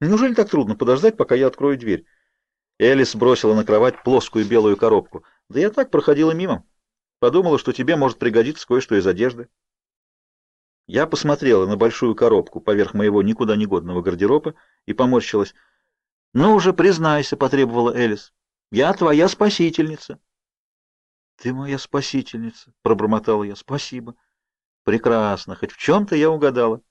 Неужели так трудно подождать, пока я открою дверь? Элис бросила на кровать плоскую белую коробку. Да я так проходила мимо. Подумала, что тебе может пригодиться кое-что из одежды. Я посмотрела на большую коробку поверх моего никуда не годного гардероба и поморщилась. «Ну уже признайся», — потребовала Элис. «Я твоя спасительница». «Ты моя спасительница», — пробормотала я. «Спасибо». «Прекрасно. Хоть в чем-то я угадала».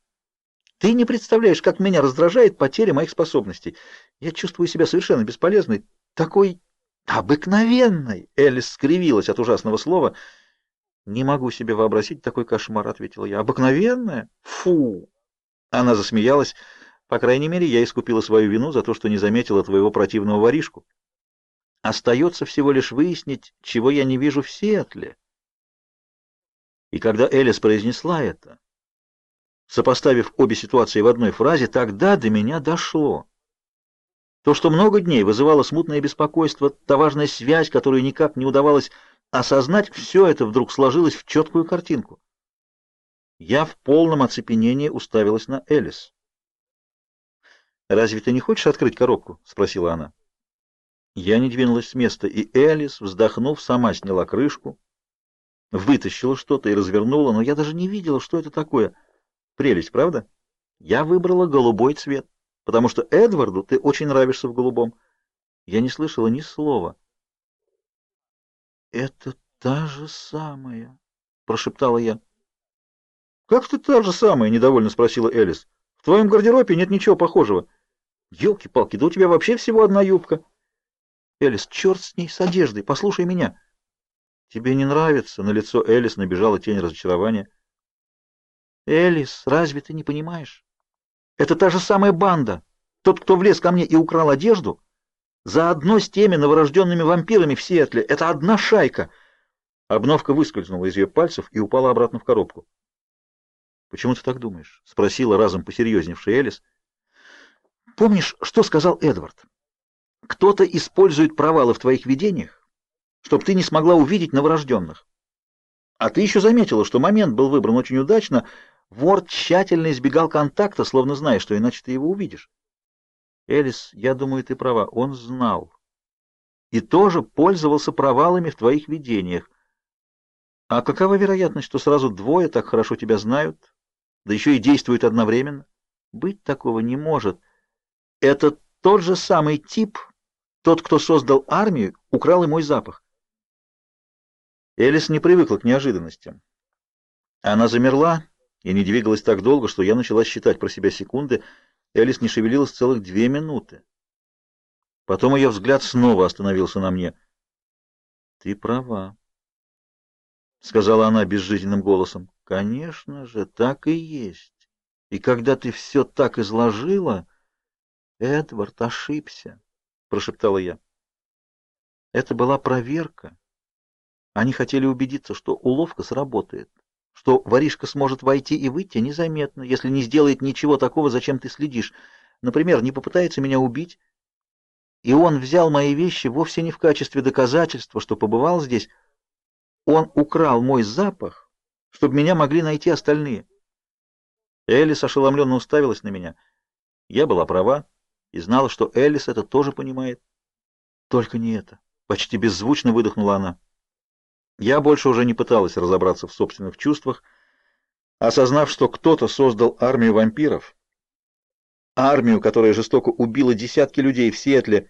«Ты не представляешь, как меня раздражает потеря моих способностей. Я чувствую себя совершенно бесполезной. Такой обыкновенной!» Элис скривилась от ужасного слова — «Не могу себе вообразить такой кошмар», — ответила я. «Обыкновенная? Фу!» Она засмеялась. «По крайней мере, я искупила свою вину за то, что не заметила твоего противного воришку. Остается всего лишь выяснить, чего я не вижу в Сиэтле». И когда Элис произнесла это, сопоставив обе ситуации в одной фразе, тогда до меня дошло. То, что много дней вызывало смутное беспокойство, та важная связь, которую никак не удавалось осознать, все это вдруг сложилось в четкую картинку. Я в полном оцепенении уставилась на Элис. «Разве ты не хочешь открыть коробку?» — спросила она. Я не двинулась с места, и Элис, вздохнув, сама сняла крышку, вытащила что-то и развернула, но я даже не видела, что это такое. Прелесть, правда? Я выбрала голубой цвет, потому что Эдварду ты очень нравишься в голубом. Я не слышала ни слова. «Это та же самая», — прошептала я. «Как ты та же самая?» — недовольно спросила Элис. «В твоем гардеробе нет ничего похожего». «Елки-палки, да у тебя вообще всего одна юбка». «Элис, черт с ней, с одеждой, послушай меня». «Тебе не нравится?» — на лицо Элис набежала тень разочарования. «Элис, разве ты не понимаешь? Это та же самая банда. Тот, кто влез ко мне и украл одежду, Заодно с теми новорожденными вампирами в Сиэтле. Это одна шайка. Обновка выскользнула из ее пальцев и упала обратно в коробку. «Почему ты так думаешь?» — спросила разом посерьезневшая Элис. «Помнишь, что сказал Эдвард? Кто-то использует провалы в твоих видениях, чтобы ты не смогла увидеть новорожденных. А ты еще заметила, что момент был выбран очень удачно. Вор тщательно избегал контакта, словно зная, что иначе ты его увидишь. Элис, я думаю, ты права. Он знал. И тоже пользовался провалами в твоих видениях. А какова вероятность, что сразу двое так хорошо тебя знают, да еще и действуют одновременно? Быть такого не может. Это тот же самый тип, тот, кто создал армию, украл и мой запах. Элис не привыкла к неожиданностям. Она замерла и не двигалась так долго, что я начала считать про себя секунды — Элис не шевелилась целых две минуты. Потом ее взгляд снова остановился на мне. «Ты права», — сказала она безжизненным голосом. «Конечно же, так и есть. И когда ты все так изложила...» «Эдвард ошибся», — прошептала я. «Это была проверка. Они хотели убедиться, что уловка сработает» что воришка сможет войти и выйти незаметно, если не сделает ничего такого, зачем ты следишь. Например, не попытается меня убить. И он взял мои вещи вовсе не в качестве доказательства, что побывал здесь. Он украл мой запах, чтобы меня могли найти остальные. Элис ошеломленно уставилась на меня. Я была права и знала, что Элис это тоже понимает. Только не это. Почти беззвучно выдохнула она. Я больше уже не пыталась разобраться в собственных чувствах, осознав, что кто-то создал армию вампиров, армию, которая жестоко убила десятки людей в Сиэтле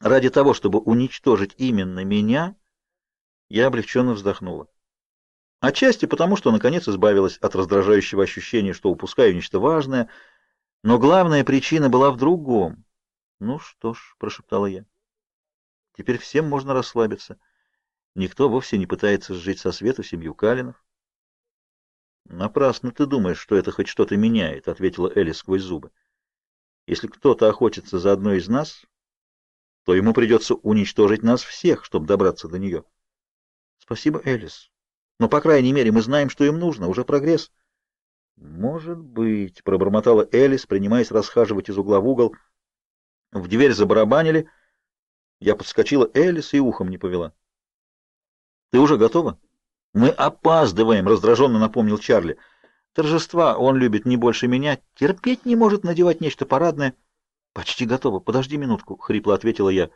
ради того, чтобы уничтожить именно меня, я облегченно вздохнула. Отчасти потому, что наконец избавилась от раздражающего ощущения, что упускаю нечто важное, но главная причина была в другом. «Ну что ж», — прошептала я, — «теперь всем можно расслабиться». Никто вовсе не пытается сжить со свету семью Калинов. «Напрасно ты думаешь, что это хоть что-то меняет», — ответила Элли сквозь зубы. «Если кто-то охотится за одной из нас, то ему придется уничтожить нас всех, чтобы добраться до нее». «Спасибо, Элис. Но, по крайней мере, мы знаем, что им нужно. Уже прогресс». «Может быть», — пробормотала Элис, принимаясь расхаживать из угла в угол. В дверь забарабанили. Я подскочила, Элис и ухом не повела. Ты уже готова? Мы опаздываем, раздраженно напомнил Чарли. Торжества он любит не больше меня, терпеть не может надевать нечто парадное. Почти готово. Подожди минутку, — хрипло ответила я.